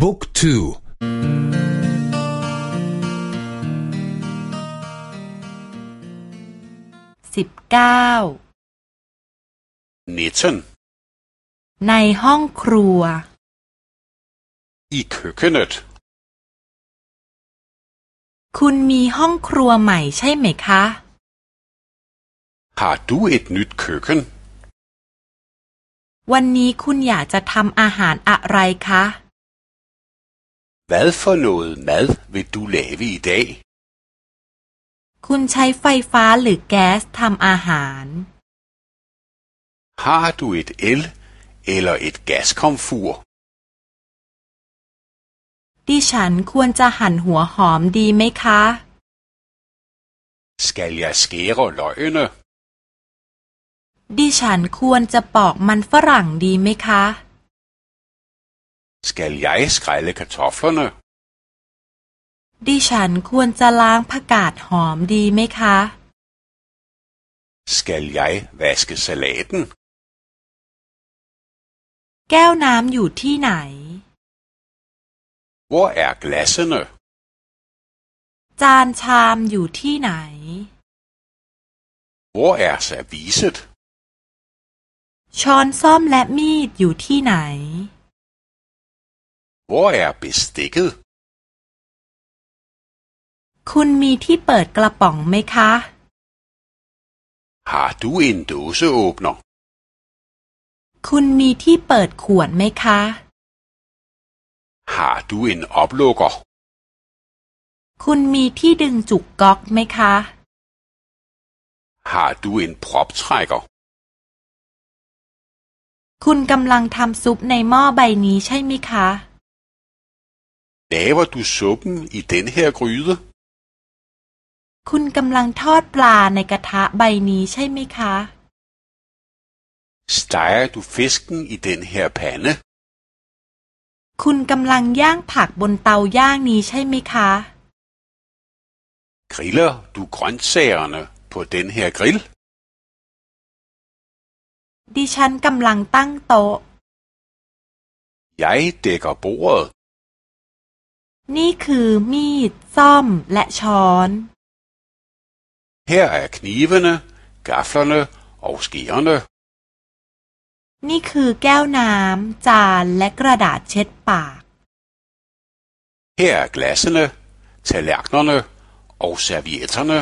บุ๊กทูสิบเก้านในห้องครัว i køkkenet คุณมีห้องครัวใหม่ใช่ไหมคะ Har du et nyt køkken วันนี้คุณอยากจะทำอาหารอะไรคะ Hvad for noget mad vil du lave i dag คุณใช้ไฟฟ้าหรือแก๊สทำอาหาร Har du et el eller et gaskomfur ดิฉันควรจะหั่นหัวหอมดีไหมคะ Skal jeg skære løgene ดิฉันควรจะปอกมันฝรั่งดีไหมคะ Skal jeg skrælle kartoflerne ดิฉันควรจะล้างผักกาดหอมดีไหมคะ Skal jeg vaske salaten แก้วน้ำอยู่ที่ไหน Hvor er glassene จานชามอยู่ที่ไหน Hvor er serviset ช้อนส้อมและมีดอยู่ที่ไหน Hvor er bestikket คุณมีที่เปิดกระป๋องไหมคะ Har du en dåseåbner คุณมีที่เปิดขวดไหมคะ Har du en oplukker คุณมีที่ดึงจุกก๊อกไหมคะ Har du en proptrækker คุณกำลังทำซุปในหม้อใบนี้ใช่ไหมคะ Laver du suppen i den her gryde คุณกำลังทอดปลาในกระทะใบนี้ใช่ไหมคะ Steger du fisken i den her pande คุณกำลังย่างผักบนเตาย่างนี้ใช่ไหมคะ Griller du grøntsagerne på den her grill ดิฉันกำลังตั้งโต๊ะ Jeg dækker bordet นี่คือมีด ซ่อม และช้อน Her er knivene, gaflerne og skeerne นี่คือแก้วน้ำ จานและกระดาษเช็ดปาก Her er glassene, tallerkenerne og servietterne